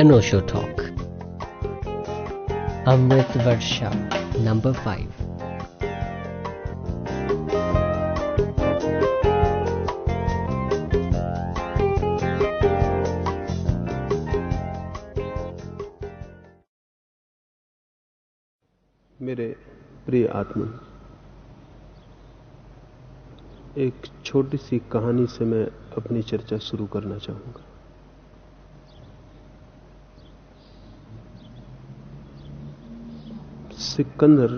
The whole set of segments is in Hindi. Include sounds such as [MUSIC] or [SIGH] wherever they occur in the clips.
Anosho Talk. Amrit Varsha, number 5. मेरे प्रिय आत्मा एक छोटी सी कहानी से मैं अपनी चर्चा शुरू करना चाहूँगा सिकंदर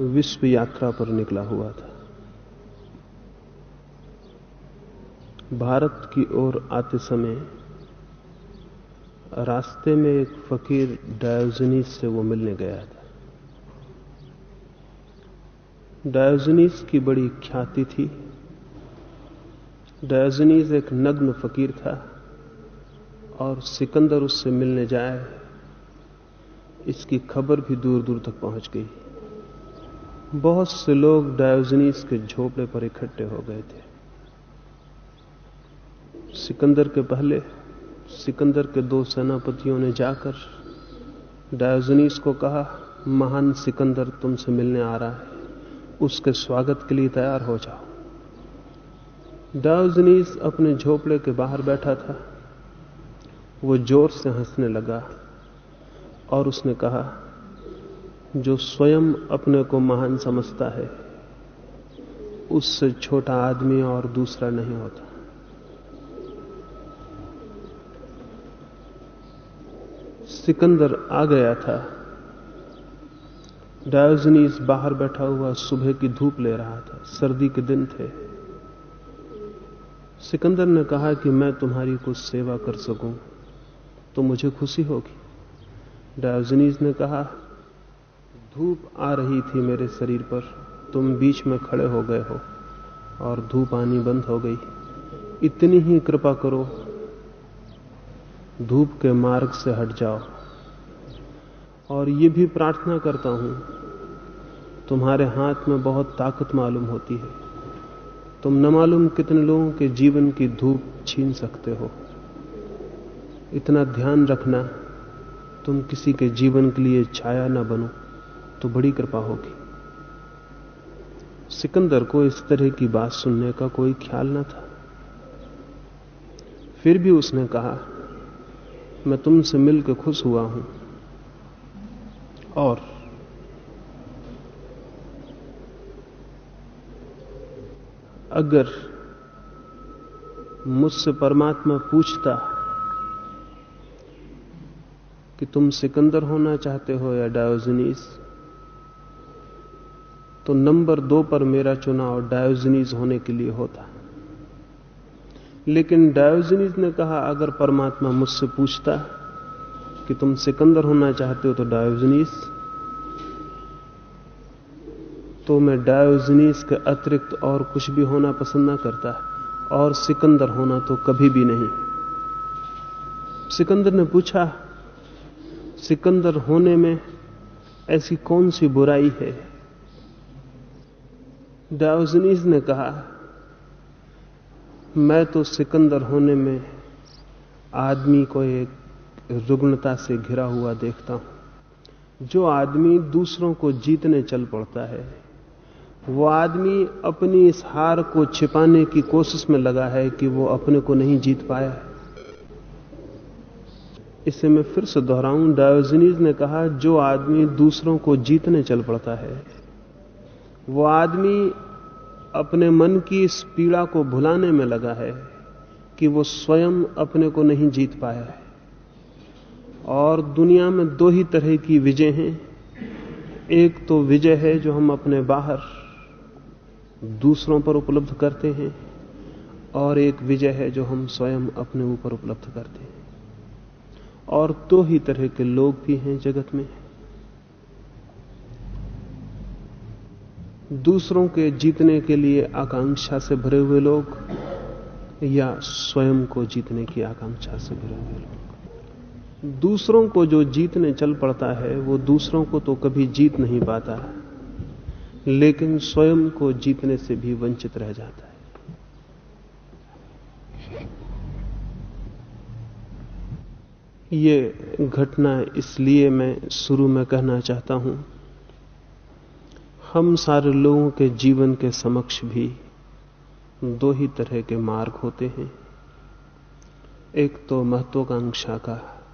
विश्व यात्रा पर निकला हुआ था। भारत की ओर आते समय रास्ते में एक फकीर डायोजनीस से वो मिलने गया था। डायोजनीस की बड़ी ख्याति थी। डायोजनीस एक नग्न फकीर था और सिकंदर उससे मिलने जाए इसकी खबर भी दूर दूर तक पहुँच गई। बहुत से लोग डायोजनीस के झोपड़े पर इकट्ठे हो गए थे। सिकंदर के पहले, सिकंदर के दो सेनापतियों ने जाकर डायोजनीस को कहा, महान सिकंदर, तुमसे मिलने आ रहा है। उसके स्वागत के लिए तैयार हो जाओ। डायोजनीस अपने झोपड़े के बाहर बैठा था। वो ज़ोर से हंसने लगा। और उसने कहा, जो स्वयं अपने को महान समझता है, उससे छोटा आदमी और दूसरा नहीं होता। सिकंदर आ गया था। डायोजनीस बाहर बैठा हुआ सुबह की धूप ले रहा था। सर्दी के दिन थे। सिकंदर ने कहा कि मैं तुम्हारी कुछ सेवा कर सकूँ तो मुझे खुशी होगी। डायोजनीस ने कहा, धूप आ रही थी मेरे शरीर पर। तुम बीच में खड़े हो गए हो और धूप आनी बंद हो गई। इतनी ही कृपा करो, धूप के मार्ग से हट जाओ। और ये भी प्रार्थना करता हूँ, तुम्हारे हाथ में बहुत ताकत मालूम होती है। तुम न मालूम कितने लोगों के जीवन की धूप छीन सकते हो। इतना ध्यान रखना तुम किसी के जीवन के लिए छाया न बनो तो बड़ी कृपा होगी। सिकंदर को इस तरह की बात सुनने का कोई ख्याल न था। फिर भी उसने कहा, मैं तुमसे मिलकर खुश हुआ हूँ। और अगर मुझसे परमात्मा पूछता कि तुम सिकंदर होना चाहते हो या डायोजनीस? तो नंबर दो पर मेरा चुनाव डायोजनीस होने के लिए होता। लेकिन डायोजनीस ने कहा, अगर परमात्मा मुझसे पूछता कि तुम सिकंदर होना चाहते हो तो डायोजनीस? तो मैं डायोजनीस के अतिरिक्त और कुछ भी होना पसंद ना करता, और सिकंदर होना तो कभी भी नहीं। सिकंदर ने पूछा सिकंदर होने में ऐसी कौन सी बुराई है? डायोजनीस ने कहा, मैं तो सिकंदर होने में आदमी को एक रुग्णता से घिरा हुआ देखता हूँ। जो आदमी दूसरों को जीतने चल पड़ता है, वो आदमी अपनी इस हार को छिपाने की कोशिश में लगा है कि वो अपने को नहीं जीत पाया है। इसे मैं फिर से दोहराऊं। डायोजनीज ने कहा, जो आदमी दूसरों को जीतने चल पड़ता है, वो आदमी अपने मन की इस पीड़ा को भुलाने में लगा है कि वो स्वयं अपने को नहीं जीत पाया है। और दुनिया में दो ही तरह की विजय हैं। एक तो विजय है जो हम अपने बाहर दूसरों पर उपलब्ध करते हैं, और एक विजय है जो हम स्वयं अपने ऊपर उपलब्ध करते हैं। और दो ही तरह के लोग भी हैं जगत में। दूसरों के जीतने के लिए आकांक्षा से भरे हुए लोग या स्वयं को जीतने की आकांक्षा से भरे हुए लोग। दूसरों को जो जीतने चल पड़ता है, वो दूसरों को तो कभी जीत नहीं पाता लेकिन स्वयं को जीतने से भी वंचित रह जाता है। ये घटना इसलिए मैं शुरू में कहना चाहता हूँ। हम सारे लोगों के जीवन के समक्ष भी दो ही तरह के मार्ग होते हैं। एक तो महत्वाकांक्षा का,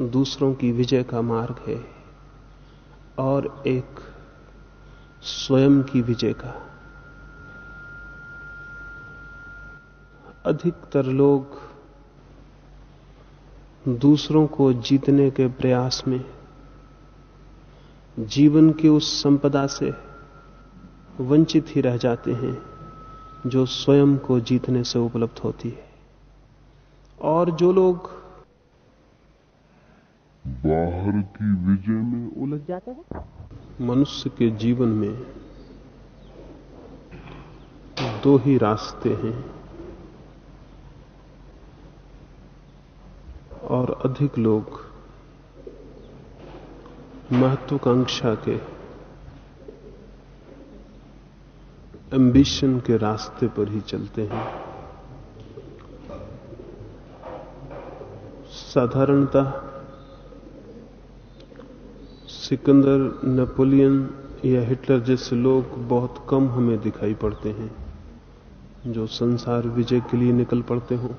दूसरों की विजय का मार्ग है, और एक स्वयं की विजय का। अधिकतर लोग दूसरों को जीतने के प्रयास में जीवन की उस संपदा से वंचित ही रह जाते हैं जो स्वयं को जीतने से उपलब्ध होती है। और जो लोग बाहर की विजय में उलझ जाते हैं। मनुष्य के जीवन में दो ही रास्ते हैं। और अधिक लोग महत्वाकांक्षा के एम्बिशन के रास्ते पर ही चलते हैं। साधारणतः सिकंदर, नेपोलियन या हिटलर जैसे लोग बहुत कम हमें दिखाई पड़ते हैं, जो संसार विजय के लिए निकल पड़ते हों।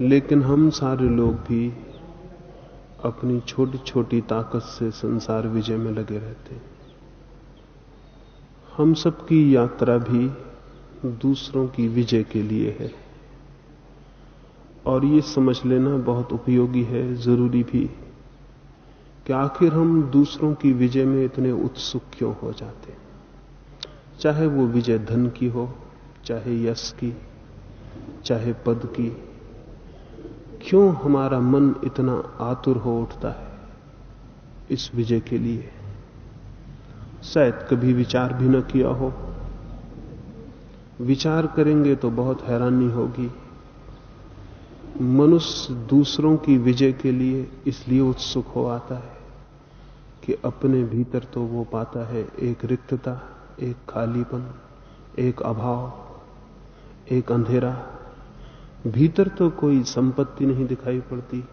लेकिन हम सारे लोग भी अपनी छोटी छोटी ताकत से संसार विजय में लगे रहते हैं। हम सबकी यात्रा भी दूसरों की विजय के लिए है। और ये समझ लेना बहुत उपयोगी है, ज़रूरी भी। कि आखिर हम दूसरों की विजय में इतने उत्सुक क्यों हो जाते चाहे वो विजय धन की हो, चाहे यश की, चाहे पद की क्यों हमारा मन इतना आतुर हो उठता है इस विजय के लिए? शायद कभी विचार भी न किया हो। विचार करेंगे तो बहुत हैरानी होगी। मनुष्य दूसरों की विजय के लिए इसलिए उत्सुक हो आता है कि अपने भीतर तो वो पाता है एक रिक्तता, एक खालीपन, एक अभाव, एक अंधेरा। भीतर तो कोई संपत्ति नहीं दिखाई पड़ती,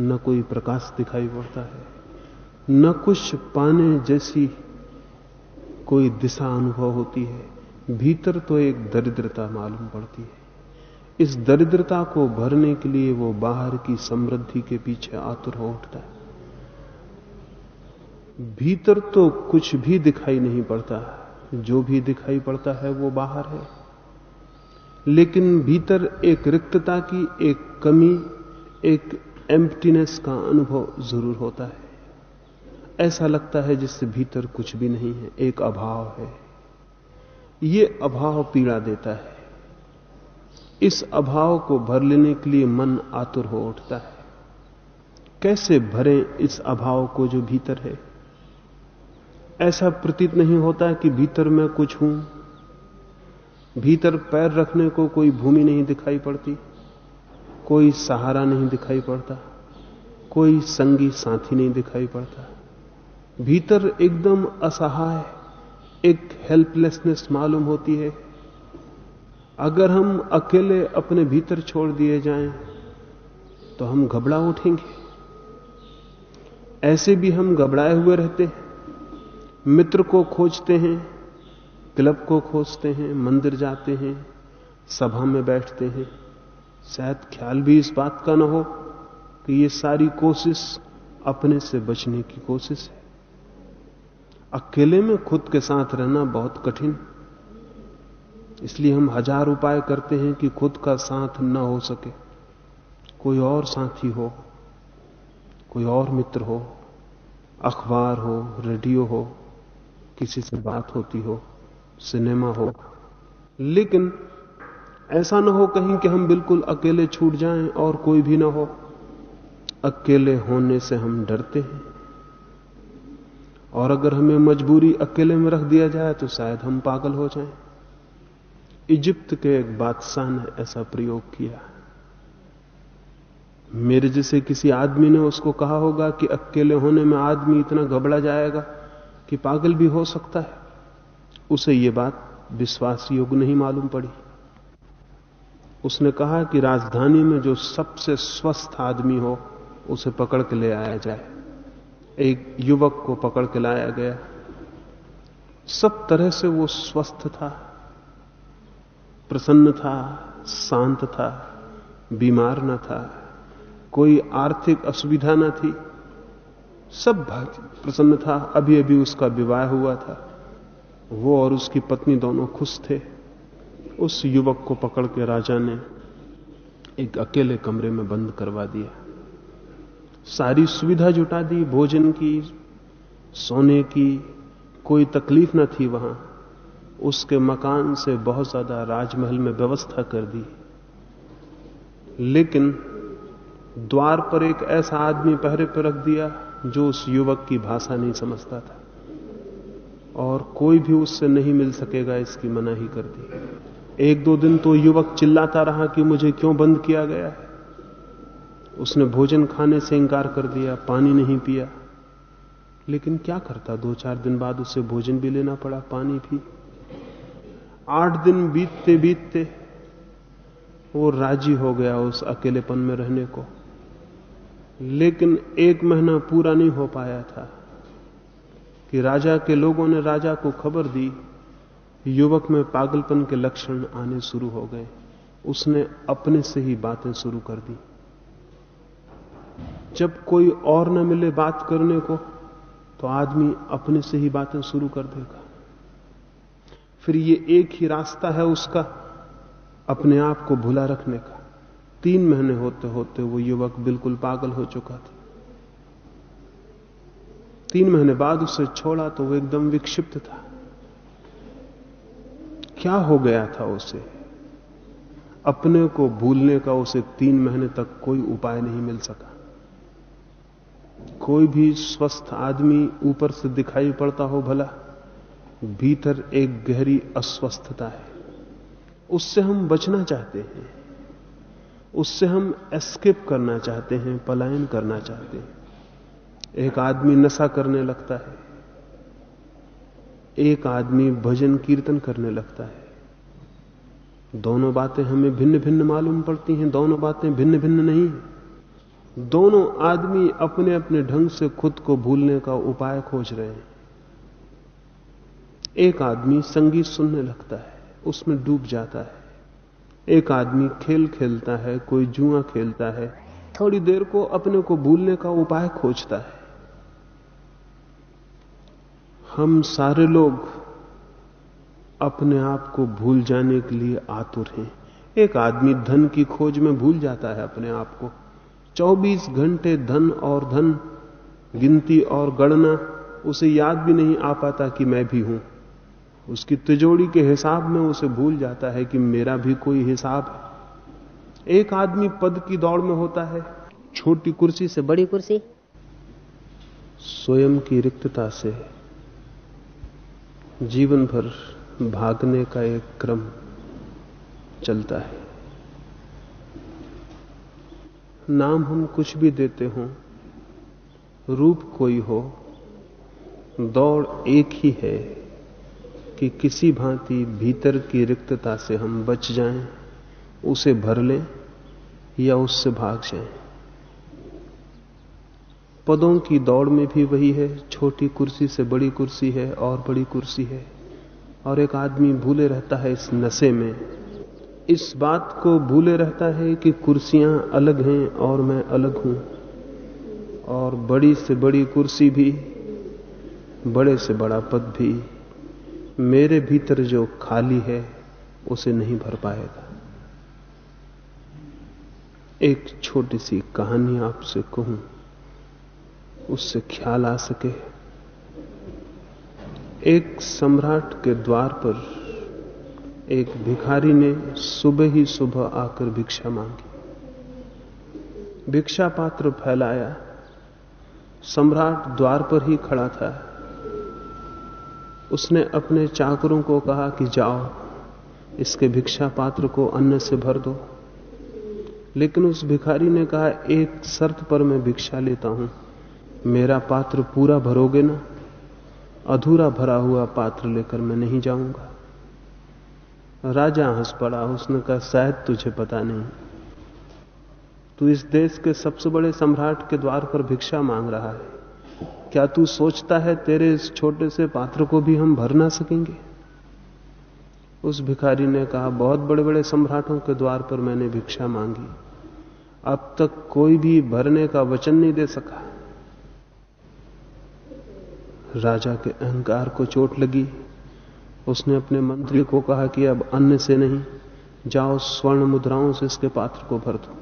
न कोई प्रकाश दिखाई पड़ता है, न कुछ पाने जैसी कोई दिशा अनुभव होती है। भीतर तो एक दरिद्रता मालूम पड़ती है। इस दरिद्रता को भरने के लिए वो बाहर की समृद्धि के पीछे आतुर हो उठता है। भीतर तो कुछ भी दिखाई नहीं पड़ता, जो भी दिखाई पड़ता है वो बाहर है। लेकिन भीतर एक रिक्तता की एक कमी, एक एम्प्टीनेस का अनुभव ज़रूर होता है। ऐसा लगता है जिससे भीतर कुछ भी नहीं है, एक अभाव है। ये अभाव पीड़ा देता है। इस अभाव को भर लेने के लिए मन आतुर हो उठता है। कैसे भरें इस अभाव को जो भीतर है? ऐसा प्रतीत नहीं होता कि भीतर मैं कुछ हूँ। भीतर पैर रखने को कोई भूमि नहीं दिखाई पड़ती, कोई सहारा नहीं दिखाई पड़ता, कोई संगी साथी नहीं दिखाई पड़ता। भीतर एकदम असहाय, एक हेल्पलेसनेस मालूम होती है। अगर हम अकेले अपने भीतर छोड़ दिए जाएँ तो हम घबरा उठेंगे। ऐसे भी हम घबराए हुए रहते हैं, मित्र को खोजते हैं क्लब को खोजते हैं, मंदिर जाते हैं, सभा में बैठते हैं। शायद ख्याल भी इस बात का ना हो कि ये सारी कोशिश अपने से बचने की कोशिश है। अकेले में खुद के साथ रहना बहुत कठिन। इसलिए हम हज़ार उपाय करते हैं कि खुद का साथ न हो सके। कोई और साथी हो, कोई और मित्र हो, अखबार हो, रेडियो हो, किसी से बात होती हो। सिनेमा हो। लेकिन ऐसा ना हो कहीं कि हम बिल्कुल अकेले छूट जाएँ और कोई भी ना हो। अकेले होने से हम डरते हैं। और अगर हमें मजबूरी अकेले में रख दिया जाए तो शायद हम पागल हो जाएँ। इजिप्त के एक बादशाह ने ऐसा प्रयोग किया। मेरे जैसे किसी आदमी ने उसको कहा होगा कि अकेले होने में आदमी इतना घबरा जाएगा कि पागल भी हो सकता है। उसे यह बात विश्वास योग्य नहीं मालूम पड़ी। उसने कहा कि राजधानी में जो सबसे स्वस्थ आदमी हो, उसे पकड़ के ले आया जाए। एक युवक को पकड़ के लाया गया। सब तरह से वो स्वस्थ था, प्रसन्न था, शांत था, बीमार न था, कोई आर्थिक असुविधा न थी। सब प्रसन्न था। अभी अभी उसका विवाह हुआ था। वो और उसकी पत्नी दोनों खुश थे। उस युवक को पकड़ के राजा ने एक अकेले कमरे में बंद करवा दिया। सारी सुविधा जुटा दी, भोजन की, सोने की, कोई तकलीफ़ न थी वहाँ। उसके मकान से बहुत ज़्यादा राजमहल में व्यवस्था कर दी। लेकिन द्वार पर एक ऐसा आदमी पहरे पर रख दिया जो उस युवक की भाषा नहीं समझता था। और कोई भी उससे नहीं मिल सकेगा इसकी मनाही कर दी। एक दो दिन तो युवक चिल्लाता रहा कि मुझे क्यों बंद किया गया? है उसने भोजन खाने से इंकार कर दिया, पानी नहीं पिया। लेकिन क्या करता? दो चार दिन बाद उसे भोजन भी लेना पड़ा, पानी भी। आठ दिन बीतते बीतते वो राज़ी हो गया उस अकेलेपन में रहने को। लेकिन एक महीना पूरा नहीं हो पाया था। कि राजा के लोगों ने राजा को खबर दी, युवक में पागलपन के लक्षण आने शुरू हो गए। उसने अपने से ही बातें शुरू कर दी। जब कोई और न मिले बात करने को तो आदमी अपने से ही बातें शुरू कर देगा। फिर ये एक ही रास्ता है उसका, अपने आप को भुला रखने का। तीन महीने होते होते वो युवक बिल्कुल पागल हो चुका था। तीन महीने बाद उसे छोड़ा तो वो एकदम विक्षिप्त था। क्या हो गया था उसे? अपने को भूलने का उसे तीन महीने तक कोई उपाय नहीं मिल सका। कोई भी स्वस्थ आदमी ऊपर से दिखाई पड़ता हो भला, भीतर एक गहरी अस्वस्थता है। उससे हम बचना चाहते हैं। उससे हम एस्केप करना चाहते हैं, पलायन करना चाहते हैं। एक आदमी नशा करने लगता है। एक आदमी भजन कीर्तन करने लगता है। दोनों बातें हमें भिन्न भिन्न मालूम पड़ती हैं, दोनों बातें भिन्न भिन्न नहीं दोनों आदमी अपने अपने ढंग से खुद को भूलने का उपाय खोज रहे हैं। एक आदमी संगीत सुनने लगता है, उसमें डूब जाता है। एक आदमी खेल खेलता है, कोई जुआ खेलता है, थोड़ी देर को अपने को भूलने का उपाय खोजता है। हम सारे लोग अपने आप को भूल जाने के लिए आतुर हैं। एक आदमी धन की खोज में भूल जाता है अपने आप को। 24 घंटे धन और धन गिनती और गणना उसे याद भी नहीं आ पाता कि मैं भी हूँ। उसकी तिजोड़ी के हिसाब में उसे भूल जाता है कि मेरा भी कोई हिसाब है। एक आदमी पद की दौड़ में होता है। छोटी कुर्सी से बड़ी कुर्सी। स्वयं की रिक्तता से जीवन भर भागने का एक क्रम चलता है नाम हम कुछ भी देते हों रूप कोई हो दौड़ एक ही है कि किसी भांति भीतर की रिक्तता से हम बच जाएँ, उसे भर लें या उससे भाग जाएँ। पदों की दौड़ में भी वही है। छोटी कुर्सी से बड़ी कुर्सी है और बड़ी कुर्सी है। और एक आदमी भूले रहता है इस नशे में। इस बात को भूले रहता है कि कुर्सियाँ अलग हैं और मैं अलग हूँ। और बड़ी से बड़ी कुर्सी भी, बड़े से बड़ा पद भी, मेरे भीतर जो खाली है, उसे नहीं भर पाएगा। एक छोटी सी कहानी आपसे कहूँ। उससे ख्याल आ सके। एक सम्राट के द्वार पर एक भिखारी ने सुबह ही सुबह आकर भिक्षा मांगी। भिक्षा पात्र फैलाया। सम्राट द्वार पर ही खड़ा था। उसने अपने चाकरों को कहा कि जाओ, इसके भिक्षा पात्र को अन्न से भर दो। लेकिन उस भिखारी ने कहा, एक शर्त पर मैं भिक्षा लेता हूँ। मेरा पात्र पूरा भरोगे ना? अधूरा भरा हुआ पात्र लेकर मैं नहीं जाऊँगा। राजा हंस पड़ा, उसने कहा, शायद तुझे पता नहीं। तू इस देश के सबसे बड़े सम्राट के द्वार पर भिक्षा मांग रहा है। क्या तू सोचता है तेरे इस छोटे से पात्र को भी हम भर ना सकेंगे? उस भिखारी ने कहा, बहुत बड़े बड़े सम्राटों के द्वार पर मैंने भिक्षा मांगी। अब तक कोई भी भरने का वचन नहीं दे सका। राजा के अहंकार को चोट लगी। उसने अपने मंत्री को कहा कि अब अन्न से नहीं, जाओ स्वर्ण मुद्राओं से इसके पात्र को भर दो।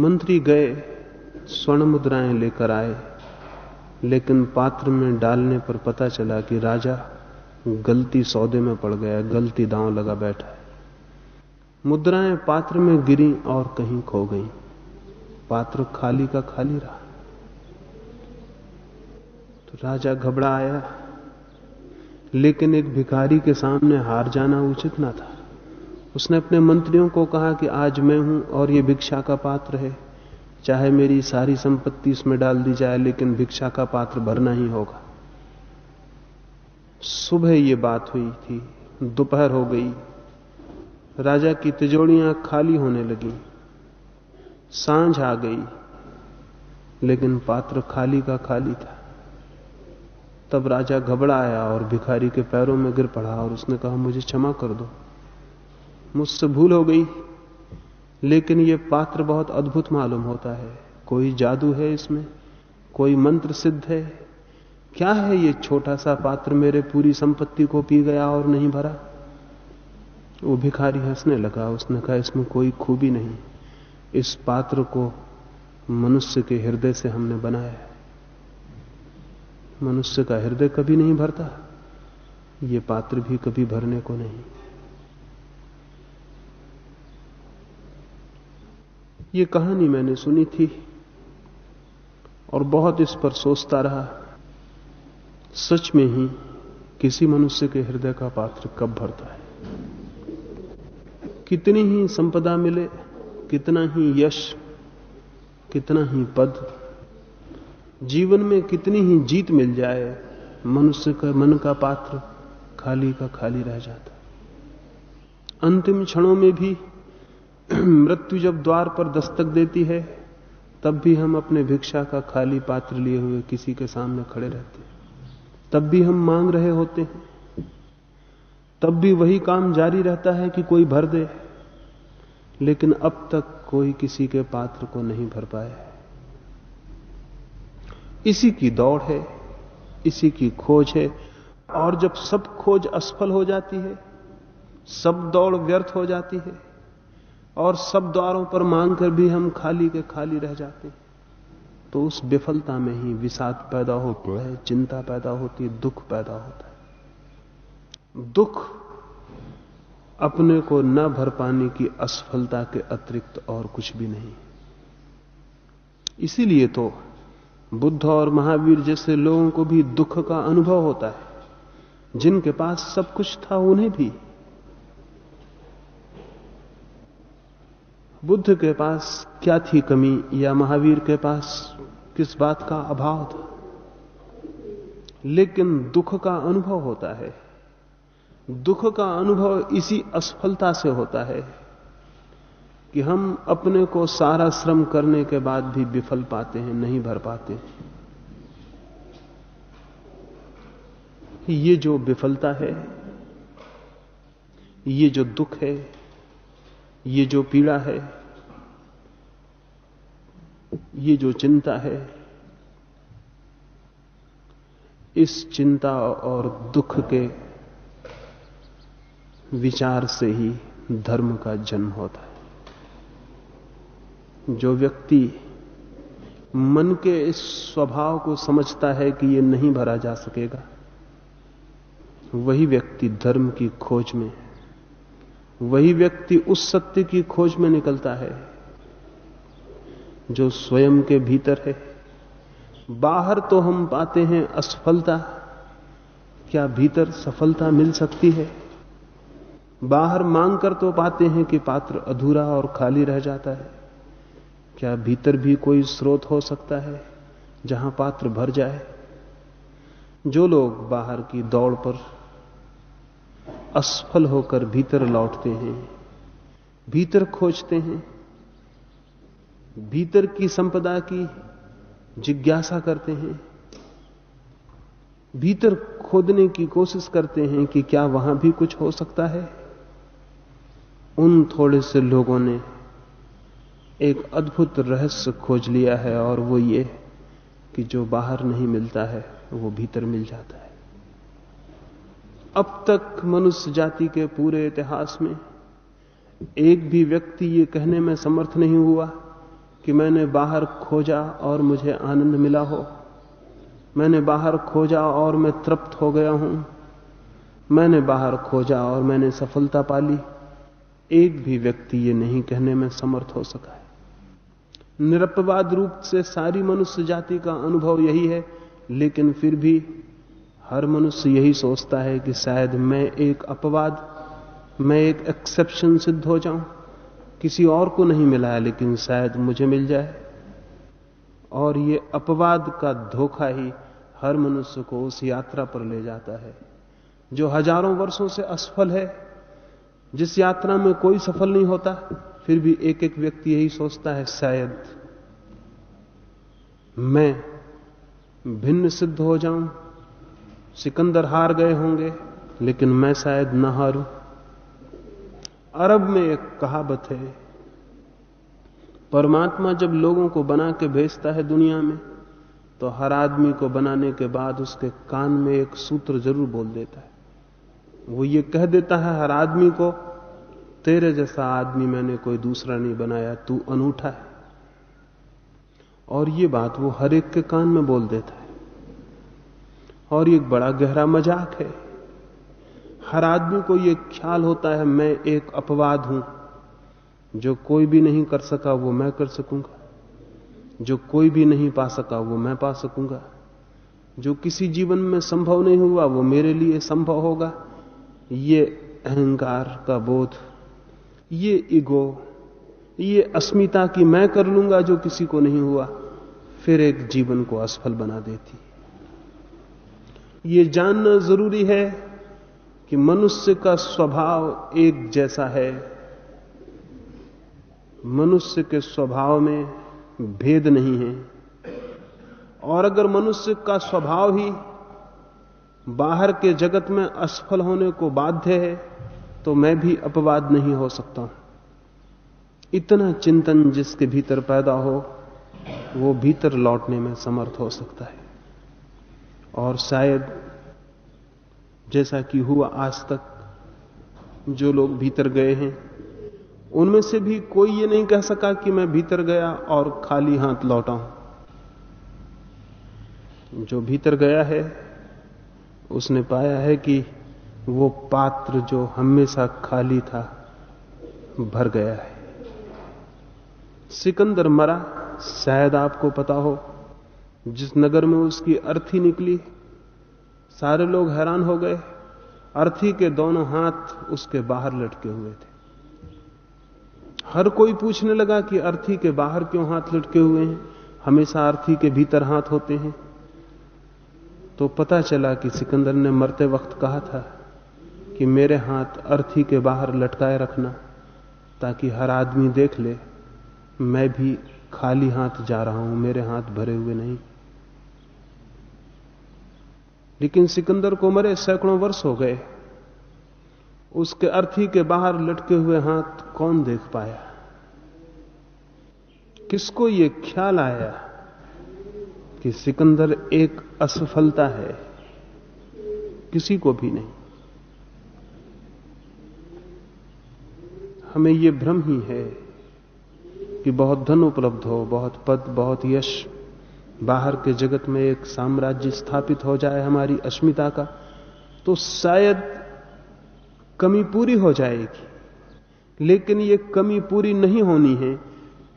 मंत्री गए, स्वर्ण मुद्राएँ लेकर आए, लेकिन पात्र में डालने पर पता चला कि राजा गलती सौदे में पड़ गया, गलती दांव लगा बैठा है। मुद्राएँ पात्र में गिरी और कहीं खो गई। पात्र खाली का खाली रहा। राजा घबरा आया लेकिन एक भिखारी के सामने हार जाना उचित ना था। उसने अपने मंत्रियों को कहा कि आज मैं हूँ और ये भिक्षा का पात्र है। चाहे मेरी सारी संपत्ति इसमें डाल दी जाए, लेकिन भिक्षा का पात्र भरना ही होगा। सुबह ये बात हुई थी, दोपहर हो गई। राजा की तिजोड़ियाँ खाली होने लगी। साँझ आ गई, लेकिन पात्र खाली का खाली था। तब राजा घबराया और भिखारी के पैरों में गिर पड़ा और उसने कहा, मुझे क्षमा कर दो। मुझसे भूल हो गई। लेकिन यह पात्र बहुत अद्भुत मालूम होता है। कोई जादू है इसमें? कोई मंत्र सिद्ध है? क्या है ये छोटा सा पात्र मेरे पूरी संपत्ति को पी गया और नहीं भरा? वो भिखारी हंसने लगा। उसने कहा, इसमें कोई खूबी नहीं। इस पात्र को मनुष्य के हृदय से हमने बनाया है। मनुष्य का हृदय कभी नहीं भरता। ये पात्र भी कभी भरने को नहीं। ये कहानी मैंने सुनी थी और बहुत इस पर सोचता रहा, सच में ही किसी मनुष्य के हृदय का पात्र कब भरता है? कितनी ही संपदा मिले, कितना ही यश, कितना ही पद जीवन में कितनी ही जीत मिल जाए, मनुष्य का मन का पात्र खाली का खाली रह जाता। अंतिम क्षणों में भी [CLEARS THROAT] मृत्यु जब द्वार पर दस्तक देती है, तब भी हम अपने भिक्षा का खाली पात्र लिए हुए किसी के सामने खड़े रहते हैं। तब भी हम मांग रहे होते हैं। तब भी वही काम जारी रहता है कि कोई भर दे, लेकिन अब तक कोई किसी के पात्र को नहीं भर पाया इसी की दौड़ है, इसी की खोज है, और जब सब खोज असफल हो जाती है, सब दौड़ व्यर्थ हो जाती है, और सब द्वारों पर मांग कर भी हम खाली के खाली रह जाते हैं तो उस विफलता में ही विषाद पैदा होता है, चिंता पैदा होती है, दुख पैदा होता है। दुख अपने को न भर पाने की असफलता के अतिरिक्त और कुछ भी नहीं। इसीलिए तो बुद्ध और महावीर जैसे लोगों को भी दुख का अनुभव होता है। जिनके पास सब कुछ था, उन्हें भी। बुद्ध के पास क्या थी कमी, या महावीर के पास किस बात का अभाव था? लेकिन दुख का अनुभव होता है। दुख का अनुभव इसी असफलता से होता है। कि हम अपने को सारा श्रम करने के बाद भी विफल पाते हैं, नहीं भर पाते ये जो विफलता है, ये जो दुख है, ये जो पीड़ा है, ये जो चिंता है, इस चिंता और दुख के विचार से ही धर्म का जन्म होता है। जो व्यक्ति मन के इस स्वभाव को समझता है कि यह नहीं भरा जा सकेगा, वही व्यक्ति धर्म की खोज में वही व्यक्ति उस सत्य की खोज में निकलता है जो स्वयं के भीतर है। बाहर तो हम पाते हैं असफलता, क्या भीतर सफलता मिल सकती है? बाहर मांग कर तो पाते हैं कि पात्र अधूरा और खाली रह जाता है। क्या भीतर भी कोई स्रोत हो सकता है जहाँ पात्र भर जाए? जो लोग बाहर की दौड़ पर असफल होकर भीतर लौटते हैं, भीतर खोजते हैं, भीतर की संपदा की जिज्ञासा करते हैं, भीतर खोदने की कोशिश करते हैं कि क्या वहाँ भी कुछ हो सकता है? उन थोड़े से लोगों ने एक अद्भुत रहस्य खोज लिया है और वो ये कि जो बाहर नहीं मिलता है, वो भीतर मिल जाता है। अब तक मनुष्य जाति के पूरे इतिहास में एक भी व्यक्ति ये कहने में समर्थ नहीं हुआ कि मैंने बाहर खोजा और मुझे आनंद मिला हो। मैंने बाहर खोजा और मैं तृप्त हो गया हूँ। मैंने बाहर खोजा और मैंने सफलता पाली। एक भी व्यक्ति ये नहीं कहने में समर्थ हो सका है। निरपवाद रूप से सारी मनुष्य जाति का अनुभव यही है, लेकिन फिर भी हर मनुष्य यही सोचता है कि शायद मैं एक अपवाद, मैं एक एक्सेप्शन सिद्ध हो जाऊँ। किसी और को नहीं मिला है, लेकिन शायद मुझे मिल जाए। और ये अपवाद का धोखा ही हर मनुष्य को उस यात्रा पर ले जाता है, जो हज़ारों वर्षों से असफल है, जिस यात्रा में कोई सफल नहीं होता। फिर भी एक एक व्यक्ति यही सोचता है, शायद मैं भिन्न सिद्ध हो जाऊँ, सिकंदर हार गए होंगे, लेकिन मैं शायद न हारूं। अरब में एक कहावत है, परमात्मा जब लोगों को बना के भेजता है दुनिया में तो हर आदमी को बनाने के बाद उसके कान में एक सूत्र ज़रूर बोल देता है। वो ये कह देता है हर आदमी को तेरे जैसा आदमी मैंने कोई दूसरा नहीं बनाया, तू अनूठा है। और ये बात वो हर एक के कान में बोल देता है। और ये बड़ा गहरा मज़ाक है। हर आदमी को यह ख्याल होता है, मैं एक अपवाद हूँ। जो कोई भी नहीं कर सका, वो मैं कर सकूँगा। जो कोई भी नहीं पा सका, वो मैं पा सकूँगा। जो किसी जीवन में संभव नहीं हुआ, वो मेरे लिए संभव होगा। ये अहंकार का बोध ये ईगो, ये अस्मिता की मैं कर लूँगा जो किसी को नहीं हुआ, फिर एक जीवन को असफल बना देती। ये जानना ज़रूरी है कि मनुष्य का स्वभाव एक जैसा है। मनुष्य के स्वभाव में भेद नहीं है। और अगर मनुष्य का स्वभाव ही बाहर के जगत में असफल होने को बाध्य है तो मैं भी अपवाद नहीं हो सकता। इतना चिंतन जिसके भीतर पैदा हो, वो भीतर लौटने में समर्थ हो सकता है। और शायद जैसा कि हुआ आज तक, जो लोग भीतर गए हैं, उनमें से भी कोई ये नहीं कह सका कि मैं भीतर गया और खाली हाथ लौटा हूँ। जो भीतर गया है, उसने पाया है कि वो पात्र जो हमेशा खाली था, भर गया है। सिकंदर मरा, शायद आपको पता हो, जिस नगर में उसकी अर्थी निकली, सारे लोग हैरान हो गए, अर्थी के दोनों हाथ उसके बाहर लटके हुए थे। हर कोई पूछने लगा कि अर्थी के बाहर क्यों हाथ लटके हुए हैं? हमेशा अर्थी के भीतर हाथ होते हैं। तो पता चला कि सिकंदर ने मरते वक्त कहा था कि मेरे हाथ अर्थी के बाहर लटकाए रखना, ताकि हर आदमी देख ले, मैं भी खाली हाथ जा रहा हूँ, मेरे हाथ भरे हुए नहीं। लेकिन सिकंदर को मरे सैकड़ों वर्ष हो गए। उसके अर्थी के बाहर लटके हुए हाथ कौन देख पाया? किसको यह ख्याल आया कि सिकंदर एक असफलता है? किसी को भी नहीं। हमें यह भ्रम ही है कि बहुत धन उपलब्ध हो, बहुत पद, बहुत यश, बाहर के जगत में एक साम्राज्य स्थापित हो जाए हमारी अस्मिता का तो शायद कमी पूरी हो जाएगी। लेकिन ये कमी पूरी नहीं होनी है,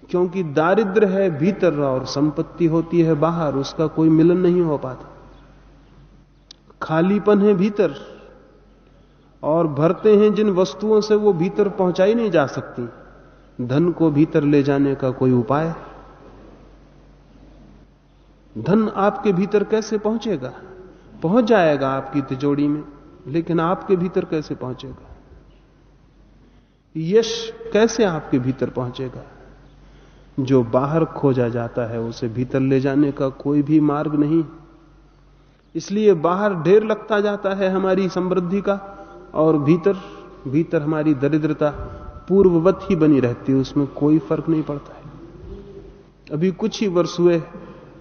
क्योंकि दारिद्र है भीतर और संपत्ति होती है बाहर, उसका कोई मिलन नहीं हो पाता। खालीपन है भीतर और भरते हैं जिन वस्तुओं से वो भीतर पहुंचाई नहीं जा सकती। धन को भीतर ले जाने का कोई उपाय? धन आपके भीतर कैसे पहुंचेगा? पहुँच जाएगा आपकी तिजोड़ी में, लेकिन आपके भीतर कैसे पहुंचेगा? यश कैसे आपके भीतर पहुंचेगा? जो बाहर खोजा जाता है, उसे भीतर ले जाने का कोई भी मार्ग नहीं। इसलिए बाहर ढेर लगता जाता है हमारी समृद्धि का। और भीतर भीतर हमारी दरिद्रता पूर्ववत ही बनी रहती है, उसमें कोई फ़र्क नहीं पड़ता है। अभी कुछ ही वर्ष हुए,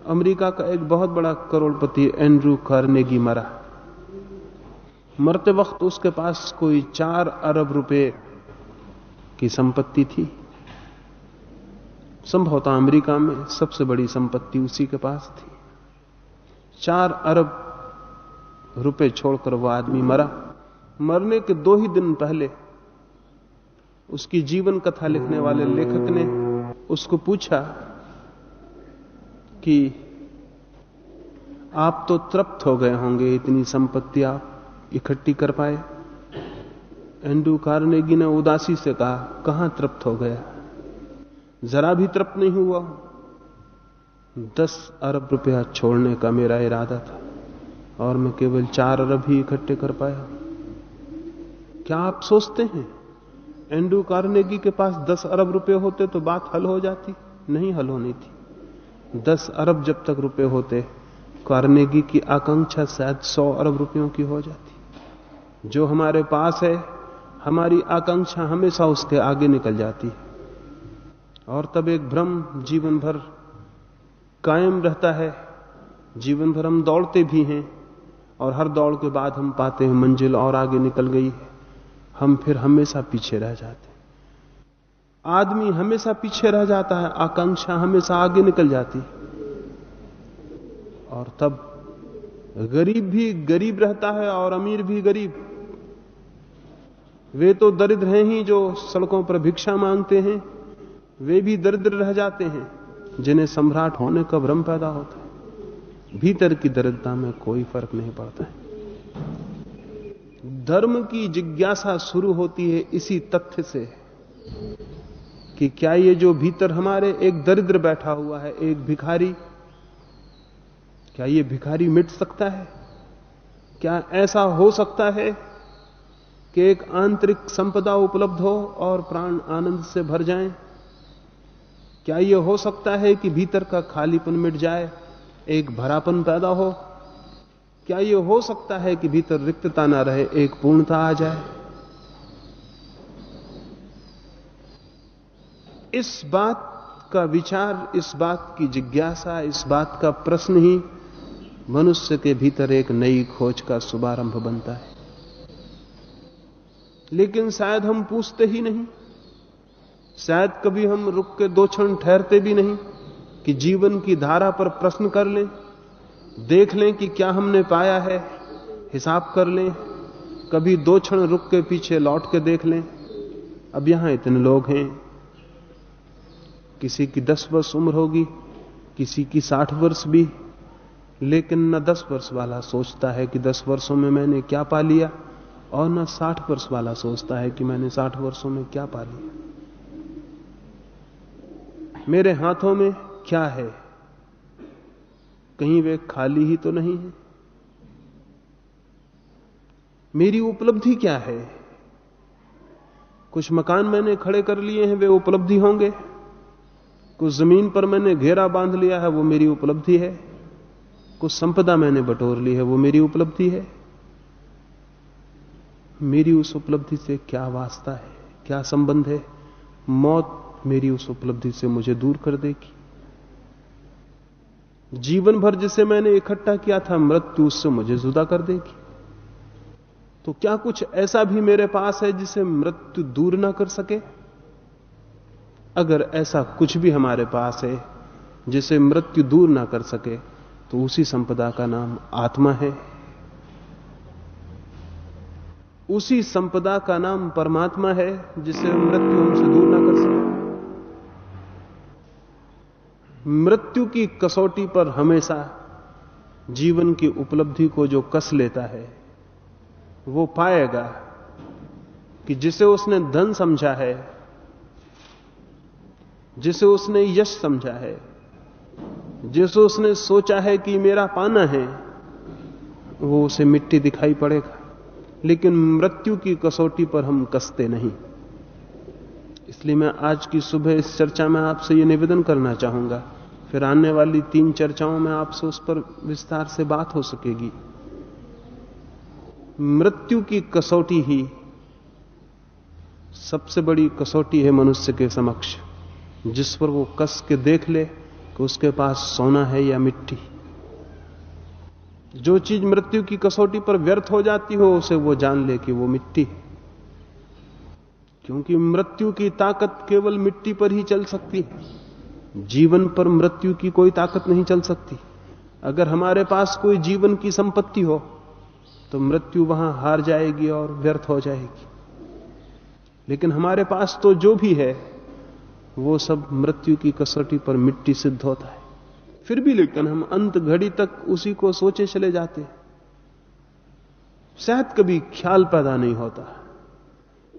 अमेरिका का एक बहुत बड़ा करोड़पति एंड्रू कार्नेगी मरा। मरते वक्त उसके पास कोई चार अरब रुपए की संपत्ति थी। संभवतः अमेरिका में सबसे बड़ी संपत्ति उसी के पास थी। चार अरब रुपए छोड़कर वह आदमी मरा। मरने के दो ही दिन पहले उसकी जीवन कथा लिखने वाले लेखक ने उसको पूछा कि आप तो तृप्त हो गए होंगे इतनी संपत्ति आप इकट्ठी कर पाए। एंडू कार्नेगी ने उदासी से कहा, कहाँ तृप्त हो गया जरा भी तृप्त नहीं हुआ दस अरब रुपया छोड़ने का मेरा इरादा था और मैं केवल चार अरब ही इकट्ठे कर पाया। क्या आप सोचते हैं? एंडू कार्नेगी के पास दस अरब रुपए होते तो बात हल हो जाती। नहीं हल होनी थी। दस अरब जब तक रुपए होते, कार्नेगी की आकांक्षा शायद सौ अरब रुपयों की हो जाती। जो हमारे पास है, हमारी आकांक्षा हमेशा उसके आगे निकल जाती। है और तब एक भ्रम जीवन भर कायम रहता है। जीवन भर हम दौड़ते भी हैं, और हर दौड़ के बाद हम पाते हैं, मंजिल और आगे निकल गई है। हम फिर हमेशा पीछे रह जाते हैं। आदमी हमेशा पीछे रह जाता है, आकांक्षा हमेशा आगे निकल जाती और तब गरीब भी गरीब रहता है और अमीर भी गरीब। वे तो दरिद्र हैं ही जो सड़कों पर भिक्षा मांगते हैं। वे भी दरिद्र रह जाते हैं, जिन्हें सम्राट होने का भ्रम पैदा होता है। भीतर की दरिद्रता में कोई फ़र्क नहीं पड़ता है। धर्म की जिज्ञासा शुरू होती है इसी तथ्य से कि क्या ये जो भीतर हमारे एक दरिद्र बैठा हुआ है, एक भिखारी, क्या ये भिखारी मिट सकता है क्या ऐसा हो सकता है कि एक आंतरिक संपदा उपलब्ध हो और प्राण आनंद से भर जाएँ? क्या यह हो सकता है कि भीतर का खालीपन मिट जाए, एक भरापन पैदा हो क्या यह हो सकता है कि भीतर रिक्तता ना रहे, एक पूर्णता आ जाए? इस बात का विचार, इस बात की जिज्ञासा, इस बात का प्रश्न ही मनुष्य के भीतर एक नई खोज का शुभारंभ बनता है। लेकिन शायद हम पूछते ही नहीं। शायद कभी हम रुक के दो क्षण ठहरते भी नहीं कि जीवन की धारा पर प्रश्न कर लें। देख लें कि क्या हमने पाया है। हिसाब कर लें। कभी दो क्षण रुक के पीछे लौट के देख लें। अब यहाँ इतने लोग हैं। किसी की दस वर्ष उम्र होगी, किसी की साठ वर्ष भी। लेकिन न दस वर्ष वाला सोचता है कि दस वर्षों में मैंने क्या पा लिया, और न साठ वर्ष वाला सोचता है कि मैंने साठ वर्षों में क्या पा लिया। मेरे हाथों में क्या है? कहीं वे खाली ही तो नहीं है? मेरी उपलब्धि क्या है? कुछ मकान मैंने खड़े कर लिए हैं, वे उपलब्धि होंगे? कुछ ज़मीन पर मैंने घेरा बाँध लिया है, वो मेरी उपलब्धि है? कुछ संपदा मैंने बटोर ली है, वो मेरी उपलब्धि है? मेरी उस उपलब्धि से क्या वास्ता है? क्या संबंध है? मौत मेरी उस उपलब्धि से मुझे दूर कर देगी। जीवन भर जिसे मैंने इकट्ठा किया था, मृत्यु उससे मुझे जुदा कर देगी। तो क्या कुछ ऐसा भी मेरे पास है जिसे मृत्यु दूर ना कर सके? अगर ऐसा कुछ भी हमारे पास है जिसे मृत्यु दूर ना कर सके तो उसी संपदा का नाम आत्मा है। उसी संपदा का नाम परमात्मा है जिसे मृत्यु हमसे दूर ना कर सके। मृत्यु की कसौटी पर हमेशा जीवन की उपलब्धि को जो कस लेता है, वो पाएगा कि जिसे उसने धन समझा है, जिसे उसने यश समझा है, जिसे उसने सोचा है कि मेरा पाना है, वो उसे मिट्टी दिखाई पड़ेगा। लेकिन मृत्यु की कसौटी पर हम कसते नहीं। इसलिए मैं आज की सुबह इस चर्चा में आपसे यह निवेदन करना चाहूँगा फिर आने वाली तीन चर्चाओं में आपसे उस पर विस्तार से बात हो सकेगी। मृत्यु की कसौटी ही सबसे बड़ी कसौटी है मनुष्य के समक्ष, जिस पर वो कस के देख ले कि उसके पास सोना है या मिट्टी। जो चीज़ मृत्यु की कसौटी पर व्यर्थ हो जाती हो, उसे वो जान ले कि वो मिट्टी क्योंकि मृत्यु की ताकत केवल मिट्टी पर ही चल सकती है। जीवन पर मृत्यु की कोई ताकत नहीं चल सकती। अगर हमारे पास कोई जीवन की संपत्ति हो तो मृत्यु वहाँ हार जाएगी और व्यर्थ हो जाएगी। लेकिन हमारे पास तो जो भी है, वो सब मृत्यु की कसौटी पर मिट्टी सिद्ध होता है। फिर भी लेकिन हम अंत घड़ी तक उसी को सोचे चले जाते शायद कभी ख्याल पैदा नहीं होता।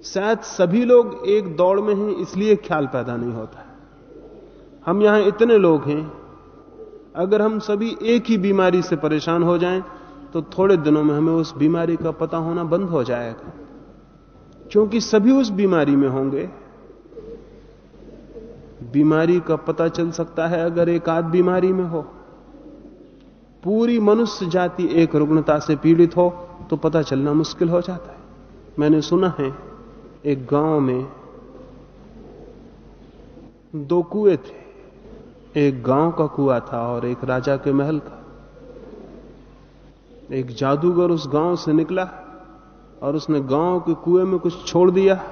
शायद सभी लोग एक दौड़ में हैं, इसलिए ख्याल पैदा नहीं होता। हम यहाँ इतने लोग हैं, अगर हम सभी एक ही बीमारी से परेशान हो जाएँ तो थोड़े दिनों में हमें उस बीमारी का पता होना बंद हो जाएगा। क्योंकि सभी उस बीमारी में होंगे। बीमारी का पता चल सकता है अगर एक आध बीमारी में हो। पूरी मनुष्य जाति एक रुग्णता से पीड़ित हो तो पता चलना मुश्किल हो जाता है। मैंने सुना है, एक गाँव में दो कुएँ थे। एक गाँव का कुआ था और एक राजा के महल का। एक जादूगर उस गाँव से निकला और उसने गाँव के कुएँ में कुछ छोड़ दिया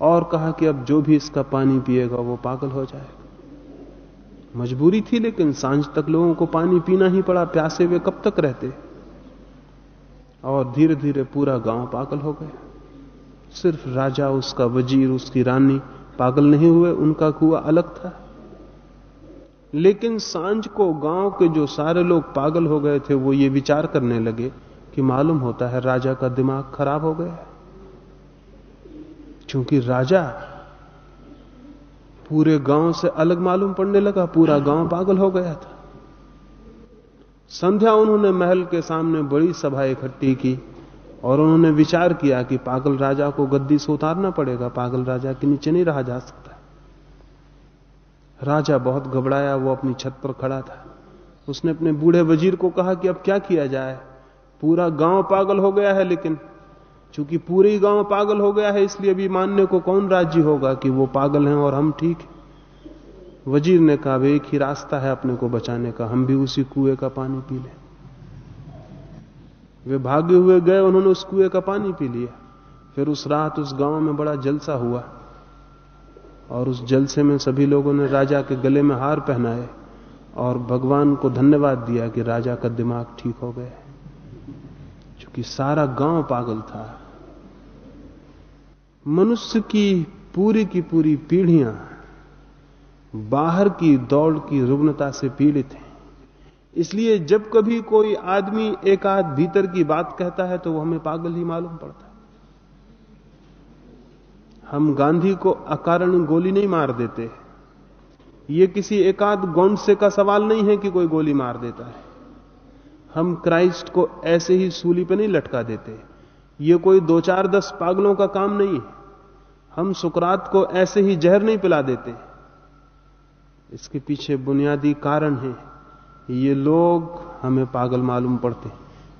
और कहा कि अब जो भी इसका पानी पिएगा वो पागल हो जाएगा। मजबूरी थी, लेकिन साँझ तक लोगों को पानी पीना ही पड़ा। प्यासे वे कब तक रहते? और धीरे धीरे पूरा गाँव पागल हो गया। सिर्फ़ राजा, उसका वज़ीर, उसकी रानी पागल नहीं हुए। उनका कुआ अलग था। लेकिन साँझ को गाँव के जो सारे लोग पागल हो गए थे, वो ये विचार करने लगे कि मालूम होता है राजा का दिमाग खराब हो गया। क्योंकि राजा पूरे गाँव से अलग मालूम पड़ने लगा, पूरा गाँव पागल हो गया था। संध्या उन्होंने महल के सामने बड़ी सभा इकट्ठी की और उन्होंने विचार किया कि पागल राजा को गद्दी से उतारना पड़ेगा, पागल राजा के नीचे नहीं रहा जा सकता। राजा बहुत घबराया, वो अपनी छत पर खड़ा था। उसने अपने बूढ़े वज़ीर को कहा कि अब क्या किया जाए? पूरा गाँव पागल हो गया है लेकिन, चूँकि पूरे गाँव पागल हो गया है, इसलिए अभी मानने को कौन राज्य होगा कि वो पागल हैं और हम ठीक वज़ीर ने कहा एक ही रास्ता है अपने को बचाने का, हम भी उसी कुएँ का पानी पी लें। वे भागे हुए गए, उन्होंने उस कुएँ का पानी पी लिया। फिर उस रात उस गाँव में बड़ा जलसा हुआ। और उस जलसे में सभी लोगों ने राजा के गले में हार पहनाए और भगवान को धन्यवाद दिया कि राजा का दिमाग ठीक हो गया क्योंकि सारा गाँव पागल था। मनुष्य की पूरी की पूरी पीढ़ियाँ बाहर की दौड़ की रुग्णता से पीड़ित हैं। इसलिए जब कभी कोई आदमी एक आध भीतर की बात कहता है तो वो हमें पागल ही मालूम पड़ता है। हम गांधी को अकारण गोली नहीं मार देते ये किसी एकाध गौंड का सवाल नहीं है कि कोई गोली मार देता है। हम क्राइस्ट को ऐसे ही सूली पर नहीं लटका देते। ये कोई दो चार दस पागलों का काम नहीं है। हम सुकरात को ऐसे ही जहर नहीं पिला देते। इसके पीछे बुनियादी कारण है, ये लोग हमें पागल मालूम पड़ते।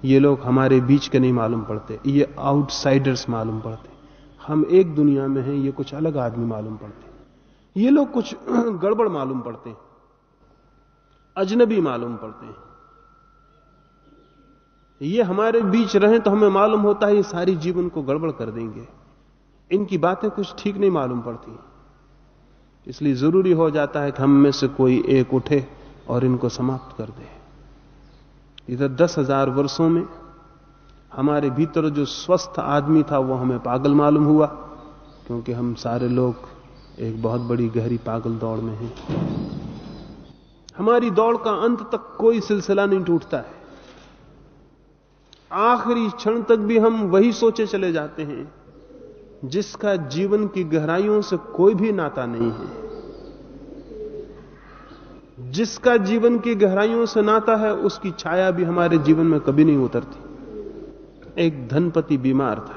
ये लोग हमारे बीच के नहीं मालूम पड़ते। ये आउटसाइडर्स मालूम पड़ते। हम एक दुनिया में हैं, ये कुछ अलग आदमी मालूम पड़ते ये लोग कुछ [CLEARS THROAT] गड़बड़ मालूम पड़ते हैं। अजनबी मालूम पड़ते हैं। ये हमारे बीच रहे तो हमें मालूम होता है ये सारी जीवन को गड़बड़ कर देंगे। इनकी बातें कुछ ठीक नहीं मालूम पड़ती। इसलिए ज़रूरी हो जाता है कि हम में से कोई एक उठे और इनको समाप्त कर दे। इधर दस हज़ार वर्षों में हमारे भीतर जो स्वस्थ आदमी था, वो हमें पागल मालूम हुआ, क्योंकि हम सारे लोग एक बहुत बड़ी गहरी पागल दौड़ में हैं। हमारी दौड़ का अंत तक कोई सिलसिला नहीं टूटता है। आखिरी क्षण तक भी हम वही सोचे चले जाते हैं, जिसका जीवन की गहराइयों से कोई भी नाता नहीं है। जिसका जीवन की गहराइयों से नाता है, उसकी छाया भी हमारे जीवन में कभी नहीं उतरती। एक धनपति बीमार था।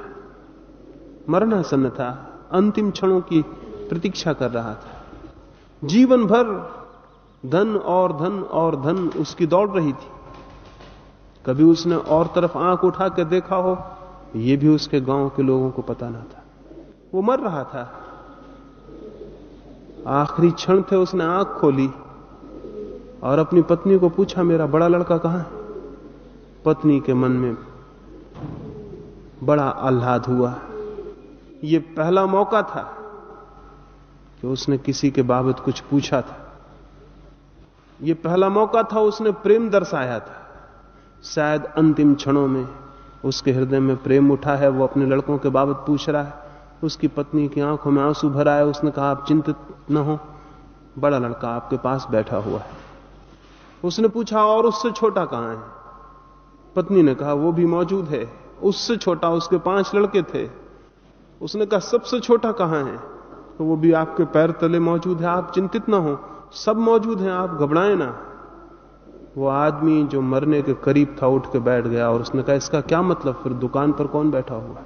मरणासन्न था। अंतिम क्षणों की प्रतीक्षा कर रहा था। जीवन भर धन और धन और धन उसकी दौड़ रही थी। कभी उसने और तरफ़ आँख उठा के देखा हो यह भी उसके गाँव के लोगों को पता ना था। वो मर रहा था। आखिरी क्षण थे उसने आँख खोली और अपनी पत्नी को पूछा, मेरा बड़ा लड़का कहाँ है? पत्नी के मन में बड़ा आह्लाद हुआ। यह पहला मौका था कि उसने किसी के बाबत कुछ पूछा था। यह पहला मौका था उसने प्रेम दर्शाया था। शायद अंतिम क्षणों में उसके हृदय में प्रेम उठा है, वो अपने लड़कों के बाबत पूछ रहा है। उसकी पत्नी की आँखों में आँसू भरा है उसने कहा, आप चिंतित न हो, बड़ा लड़का आपके पास बैठा हुआ है। उसने पूछा, और उससे छोटा कहाँ है? पत्नी ने कहा, वो भी मौजूद है। उससे छोटा, उसके पाँच लड़के थे। उसने कहा, सबसे छोटा कहाँ है? तो वो भी आपके पैर तले मौजूद है, आप चिंतित ना हो। सब मौजूद हैं, आप घबराए ना। वो आदमी जो मरने के करीब था, उठ के बैठ गया और उसने कहा, इसका क्या मतलब? फिर दुकान पर कौन बैठा हुआ?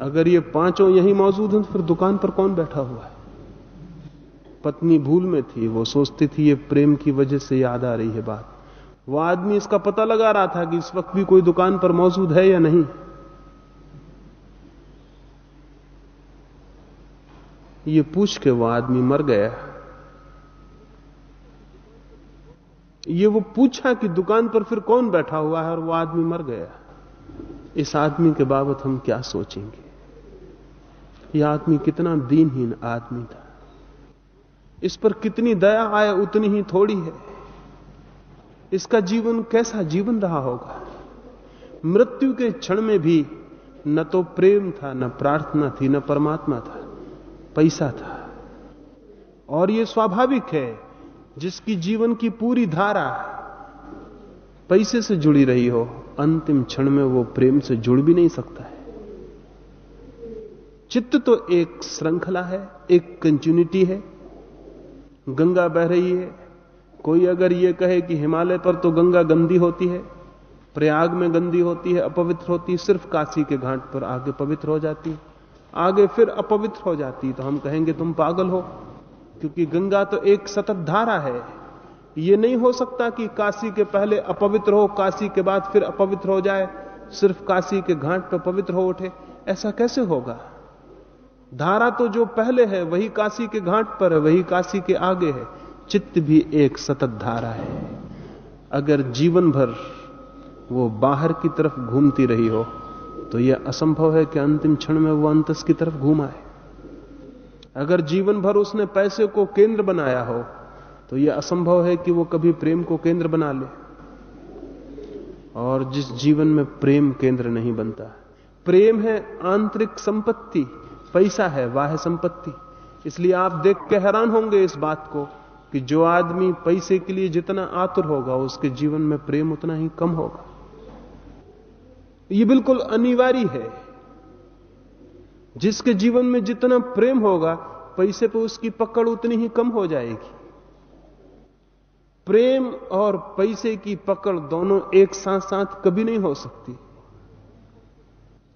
अगर ये पाँचों यही मौजूद हैं तो फिर दुकान पर कौन बैठा हुआ है? पत्नी भूल में थी, वो सोचती थी, ये प्रेम की वजह से याद आ रही है बात। वो आदमी इसका पता लगा रहा था कि इस वक्त भी कोई दुकान पर मौजूद है या नहीं। ये पूछ के वो आदमी मर गया। ये वो पूछा कि दुकान पर फिर कौन बैठा हुआ है और वो आदमी मर गया। इस आदमी के बाबत हम क्या सोचेंगे? यह आदमी कितना दीनहीन आदमी था। इस पर कितनी दया आए उतनी ही थोड़ी है। इसका जीवन कैसा जीवन रहा होगा? मृत्यु के क्षण में भी न तो प्रेम था, न प्रार्थना थी, न परमात्मा था, पैसा था। और यह स्वाभाविक है, जिसकी जीवन की पूरी धारा पैसे से जुड़ी रही हो, अंतिम क्षण में वो प्रेम से जुड़ भी नहीं सकता है। चित्त तो एक श्रृंखला है, एक कंटिन्यूटी है। गंगा बह रही है कोई अगर ये कहे कि हिमालय पर तो गंगा गंदी होती है, प्रयाग में गंदी होती है, अपवित्र होती है, सिर्फ़ काशी के घाट पर आगे पवित्र हो जाती है। आगे फिर अपवित्र हो जाती तो हम कहेंगे तुम पागल हो, क्योंकि गंगा तो एक सतत धारा है। ये नहीं हो सकता कि काशी के पहले अपवित्र हो, काशी के बाद फिर अपवित्र हो जाए, सिर्फ़ काशी के घाट पर पवित्र हो उठे। ऐसा कैसे होगा? धारा तो जो पहले है, वही काशी के घाट पर है, वही काशी के आगे है। चित्त भी एक सतत धारा है। अगर जीवन भर वो बाहर की तरफ़ घूमती रही हो तो यह असंभव है कि अंतिम क्षण में वो अंतस की तरफ़ घूम आए। अगर जीवन भर उसने पैसे को केंद्र बनाया हो तो यह असंभव है कि वो कभी प्रेम को केंद्र बना ले। और जिस जीवन में प्रेम केंद्र नहीं बनता, प्रेम है आंतरिक संपत्ति, पैसा है, वाह संपत्ति। इसलिए आप देख के हैरान होंगे इस बात को। कि जो आदमी पैसे के लिए जितना आतुर होगा, उसके जीवन में प्रेम उतना ही कम होगा। यह बिल्कुल अनिवार्य है। जिसके जीवन में जितना प्रेम होगा, पैसे पर उसकी पकड़ उतनी ही कम हो जाएगी। प्रेम और पैसे की पकड़ दोनों एक साथ साथ कभी नहीं हो सकती।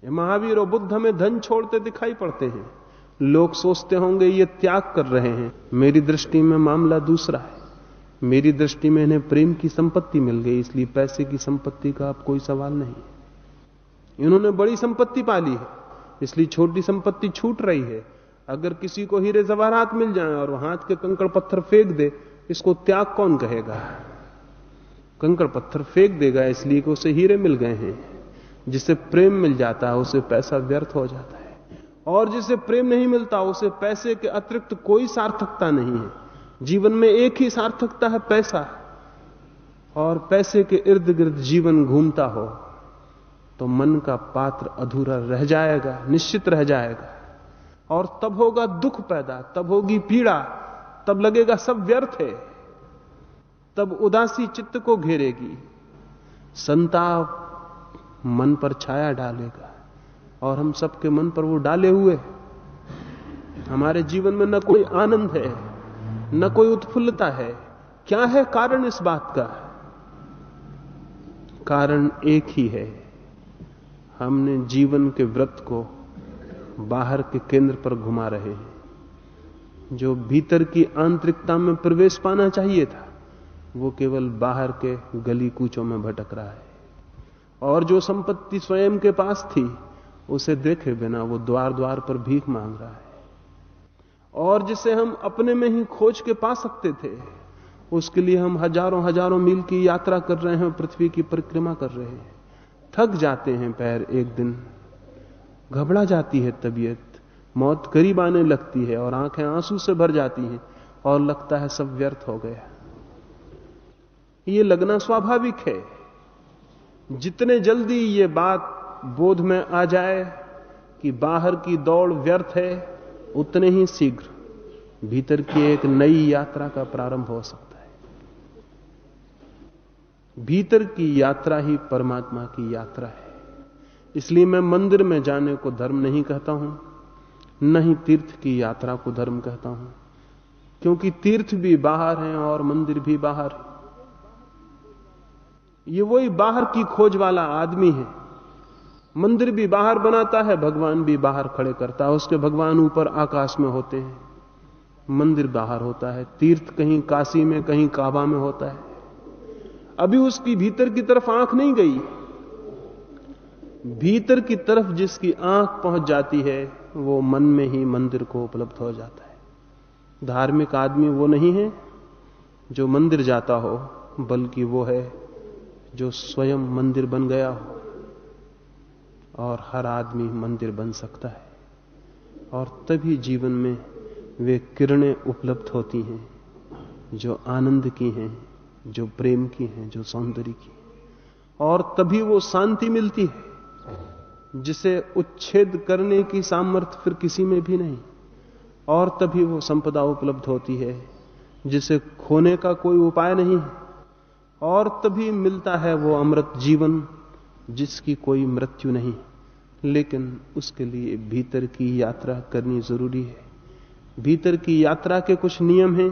महावीर और बुद्ध हमें धन छोड़ते दिखाई पड़ते हैं। लोग सोचते होंगे ये त्याग कर रहे हैं। मेरी दृष्टि में मामला दूसरा है। मेरी दृष्टि में इन्हें प्रेम की संपत्ति मिल गई, इसलिए पैसे की संपत्ति का अब कोई सवाल नहीं इन्होंने बड़ी संपत्ति पाली है, इसलिए छोटी संपत्ति छूट रही है। अगर किसी को हीरे जवाहरात मिल जाए और हाथ के कंकड़ पत्थर फेंक दे, इसको त्याग कौन कहेगा? कंकड़ पत्थर फेंक देगा, इसलिए कि उसे हीरे मिल गए हैं। जिसे प्रेम मिल जाता है, उसे पैसा व्यर्थ हो जाता है। और जिसे प्रेम नहीं मिलता, उसे पैसे के अतिरिक्त कोई सार्थकता नहीं है। जीवन में एक ही सार्थकता है, पैसा। और पैसे के इर्द गिर्द जीवन घूमता हो तो मन का पात्र अधूरा रह जाएगा, निश्चित रह जाएगा। और तब होगा दुख पैदा, तब होगी पीड़ा, तब लगेगा सब व्यर्थ है। तब उदासी चित्त को घेरेगी। संताप मन पर छाया डालेगा। और हम सबके मन पर वो डाले हुए हमारे जीवन में न कोई आनंद है, न कोई उत्फुल्लता है। क्या है कारण इस बात का? कारण एक ही है। हमने जीवन के व्रत को बाहर के केंद्र पर घुमा रहे हैं। जो भीतर की आंतरिकता में प्रवेश पाना चाहिए था, वो केवल बाहर के गली कूचों में भटक रहा है। और जो संपत्ति स्वयं के पास थी उसे देखे बिना वो द्वार द्वार पर भीख मांग रहा है। और जिसे हम अपने में ही खोज के पा सकते थे, उसके लिए हम हज़ारों हज़ारों मील की यात्रा कर रहे हैं, पृथ्वी की परिक्रमा कर रहे हैं। थक जाते हैं पैर एक दिन। घबरा जाती है तबीयत। मौत करीब आने लगती है और आँखें आँसू से भर जाती हैं और लगता है सब व्यर्थ हो गया। ये लगना स्वाभाविक है। जितने जल्दी ये बात बोध में आ जाए कि बाहर की दौड़ व्यर्थ है, उतने ही शीघ्र भीतर की एक नई यात्रा का प्रारंभ हो सकता है। भीतर की यात्रा ही परमात्मा की यात्रा है। इसलिए मैं मंदिर में जाने को धर्म नहीं कहता हूँ, न ही तीर्थ की यात्रा को धर्म कहता हूँ, क्योंकि तीर्थ भी बाहर हैं और मंदिर भी बाहर है। ये वही बाहर की खोज वाला आदमी है मंदिर भी बाहर बनाता है, भगवान भी बाहर खड़े करता है, उसके भगवान ऊपर आकाश में होते हैं। मंदिर बाहर होता है, तीर्थ कहीं काशी में, कहीं काबा में होता है। अभी उसकी भीतर की तरफ़ आँख नहीं गई। भीतर की तरफ़ जिसकी आँख पहुँच जाती है, वो मन में ही मंदिर को उपलब्ध हो जाता है। धार्मिक आदमी वो नहीं है, जो मंदिर जाता हो, बल्कि वो है, जो स्वयं मंदिर बन गया हो। और हर आदमी मंदिर बन सकता है। और तभी जीवन में वे किरणें उपलब्ध होती हैं, जो आनंद की हैं, जो प्रेम की हैं, जो सौंदर्य की और तभी वो शांति मिलती है, जिसे उच्छेद करने की सामर्थ्य फिर किसी में भी नहीं। और तभी वो संपदा उपलब्ध होती है, जिसे खोने का कोई उपाय नहीं है। और तभी मिलता है वो अमृत जीवन, जिसकी कोई मृत्यु नहीं। लेकिन उसके लिए भीतर की यात्रा करनी ज़रूरी है। भीतर की यात्रा के कुछ नियम हैं,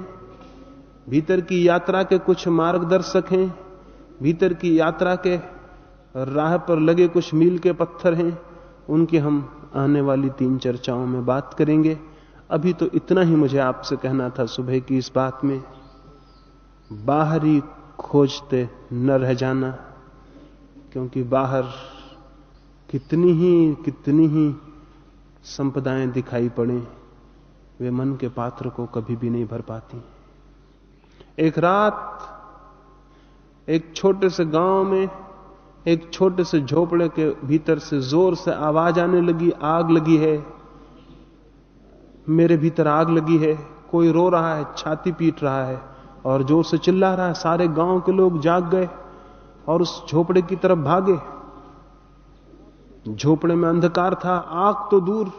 भीतर की यात्रा के कुछ मार्गदर्शक हैं, भीतर की यात्रा के राह पर लगे कुछ मील के पत्थर हैं, उनकी हम आने वाली तीन चर्चाओं में बात करेंगे। अभी तो इतना ही मुझे आपसे कहना था सुबह की इस बात में। बाहरी खोजते न रह जाना, क्योंकि बाहर कितनी ही कितनी ही संपदाएँ दिखाई पड़े, वे मन के पात्र को कभी भी नहीं भर पाती। एक रात, एक छोटे से गाँव में, एक छोटे से झोपड़े के भीतर से ज़ोर से आवाज़ आने लगी, आग लगी है। मेरे भीतर आग लगी है, कोई रो रहा है, छाती पीट रहा है, और ज़ोर से चिल्ला रहा है, सारे गाँव के लोग जाग गए, और उस झोपड़े की तरफ़ भागे। झोपड़े में अंधकार था, आग तो दूर,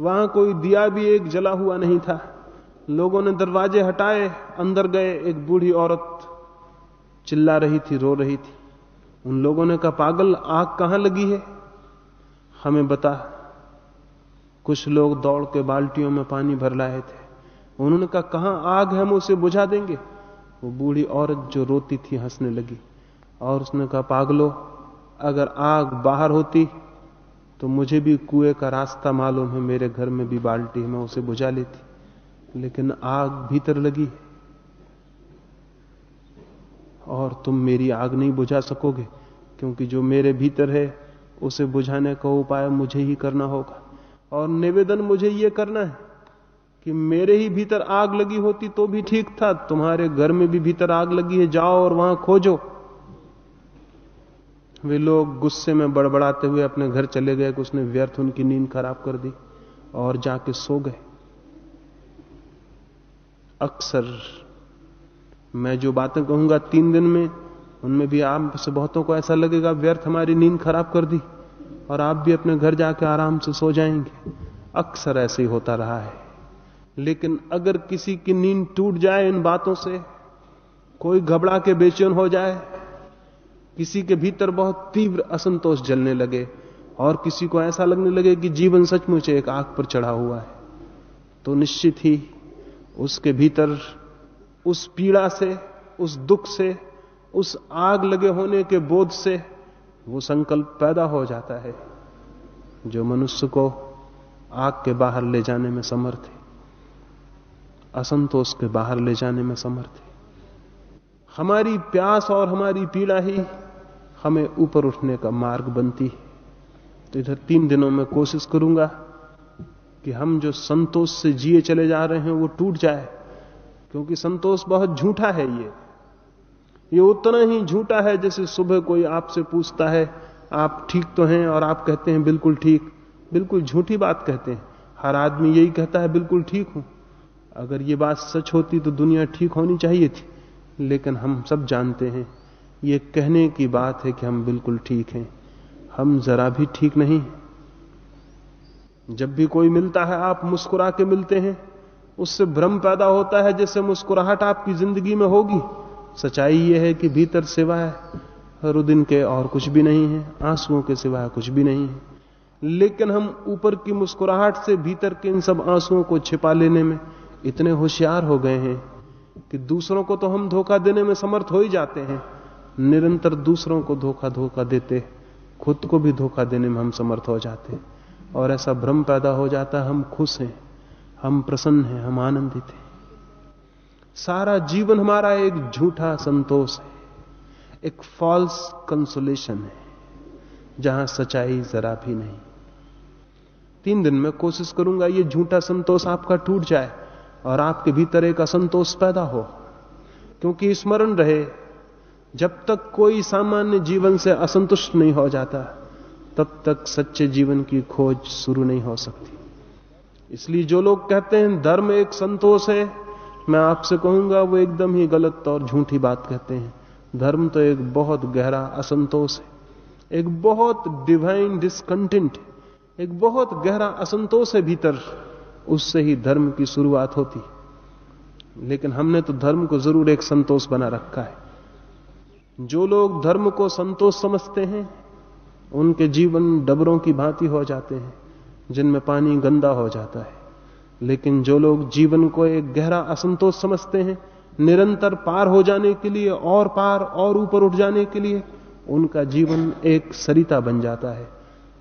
वहाँ कोई दिया भी एक जला हुआ नहीं था। लोगों ने दरवाजे हटाए, अंदर गए एक बूढ़ी औरत। चिल्ला रही थी, रो रही थी। उन लोगों ने कहा, पागल, आग कहाँ लगी है? हमें बता। कुछ लोग दौड़ के बाल्टियों में पानी भर लाए थे। उन्होंने कहा, कहाँ आग है हम उसे बुझा देंगे? वो बूढ़ी औरत जो रोती थी, हंसने लगी। और उसने कहा, पागलो, अगर आग बाहर होती तो मुझे भी कुएँ का रास्ता मालूम है, मेरे घर में भी बाल्टी है, मैं उसे बुझा लेती। लेकिन आग भीतर लगी और तुम मेरी आग नहीं बुझा सकोगे, क्योंकि जो मेरे भीतर है, उसे बुझाने का उपाय मुझे ही करना होगा। और निवेदन मुझे यह करना है कि मेरे ही भीतर आग लगी होती तो भी ठीक था, तुम्हारे घर में भी भीतर आग लगी है, जाओ और वहाँ खोजो। वे लोग गुस्से में बड़बड़ाते हुए अपने घर चले गए, कि उसने व्यर्थ उनकी नींद खराब कर दी और जाके सो गए। अक्सर मैं जो बातें कहूँगा तीन दिन में, उनमें भी आप से बहुतों को ऐसा लगेगा, व्यर्थ हमारी नींद खराब कर दी और आप भी अपने घर जाके आराम से सो जाएँगे। अक्सर ऐसे ही होता रहा है। लेकिन अगर किसी की नींद टूट जाए इन बातों से, कोई घबरा के बेचैन हो जाए किसी के भीतर बहुत तीव्र असंतोष जलने लगे और किसी को ऐसा लगने लगे कि जीवन सचमुच एक आग पर चढ़ा हुआ है। तो निश्चित ही उसके भीतर, उस पीड़ा से, उस दुख से, उस आग लगे होने के बोध से वो संकल्प पैदा हो जाता है, जो मनुष्य को आग के बाहर ले जाने में समर्थ है। असंतोष के बाहर ले जाने में समर्थ है। हमारी प्यास और हमारी पीड़ा ही हमें ऊपर उठने का मार्ग बनती है। तो इधर तीन दिनों में कोशिश करूँगा कि हम जो संतोष से जिए चले जा रहे हैं, वो टूट जाए, क्योंकि संतोष बहुत झूठा है ये। ये उतना ही झूठा है जैसे सुबह कोई आपसे पूछता है, आप ठीक तो हैं और आप कहते हैं बिल्कुल ठीक। बिल्कुल झूठी बात कहते हैं। हर आदमी यही कहता है, बिल्कुल ठीक हूँ। अगर ये बात सच होती तो दुनिया ठीक होनी चाहिए थी, लेकिन हम सब जानते हैं ये कहने की बात है कि हम बिल्कुल ठीक हैं। हम जरा भी ठीक नहीं जब भी कोई मिलता है, आप मुस्कुरा के मिलते हैं। उससे भ्रम पैदा होता है, जैसे मुस्कुराहट आपकी ज़िंदगी में होगी। सच्चाई यह है कि भीतर सिवाय रुदिन के और कुछ भी नहीं है। आंसुओं के सिवाय कुछ भी नहीं है। लेकिन हम ऊपर की मुस्कुराहट से भीतर के इन सब आंसुओं को छिपा लेने में इतने होशियार हो गए हैं कि दूसरों को तो हम धोखा देने में समर्थ हो ही जाते हैं। निरंतर दूसरों को धोखा धोखा देते खुद को भी धोखा देने में हम समर्थ हो जाते और ऐसा भ्रम पैदा हो जाता है, हम खुश हैं, हम प्रसन्न हैं, हम आनंदित हैं। सारा जीवन हमारा एक झूठा संतोष है, एक फॉल्स कंसोलेशन है, जहाँ सच्चाई जरा भी नहीं। तीन दिन में कोशिश करूँगा ये झूठा संतोष आपका टूट जाए और आपके भीतर एक असंतोष पैदा हो, क्योंकि स्मरण रहे जब तक कोई सामान्य जीवन से असंतुष्ट नहीं हो जाता, तब तक सच्चे जीवन की खोज शुरू नहीं हो सकती। इसलिए जो लोग कहते हैं, धर्म एक संतोष है, मैं आपसे कहूँगा, वो एकदम ही गलत और झूठी बात कहते हैं। धर्म तो एक बहुत गहरा असंतोष है, एक बहुत डिवाइन डिसकंटेंट एक बहुत गहरा असंतोष है भीतर, उससे ही धर्म की शुरुआत होती। लेकिन हमने तो धर्म को ज़रूर एक संतोष बना रखा है। जो लोग धर्म को संतोष समझते हैं, उनके जीवन डबरों की भांति हो जाते हैं, जिनमें पानी गंदा हो जाता है। लेकिन जो लोग जीवन को एक गहरा असंतोष समझते हैं, निरंतर पार हो जाने के लिए, और पार, और ऊपर उठ जाने के लिए, उनका जीवन एक सरिता बन जाता है,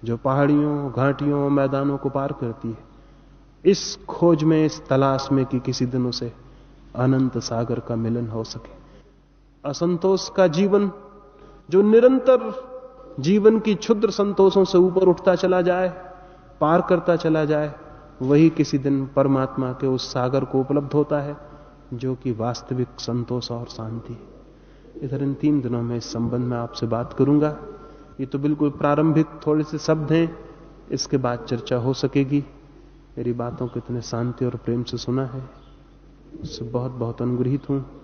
जो पहाड़ियों, घाटियों मैदानों को पार करती है। इस खोज में, इस तलाश में कि किसी दिन उसे अनंत सागर का मिलन हो सके। असंतोष का जीवन, जो निरंतर जीवन की क्षुद्र संतोषों से ऊपर उठता चला जाए, पार करता चला जाए, वही किसी दिन परमात्मा के उस सागर को उपलब्ध होता है, जो कि वास्तविक संतोष और शांति इधर इन तीन दिनों में इस संबंध में आपसे बात करूँगा। ये तो बिल्कुल प्रारंभिक थोड़े से शब्द हैं, इसके बाद चर्चा हो सकेगी। मेरी बातों को इतने शांति और प्रेम से सुना है। उससे बहुत बहुत अनुग्रहित हूँ।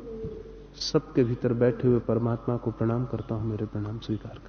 सबके भीतर बैठे हुए परमात्मा को प्रणाम करता हूँ मेरे प्रणाम स्वीकार करें।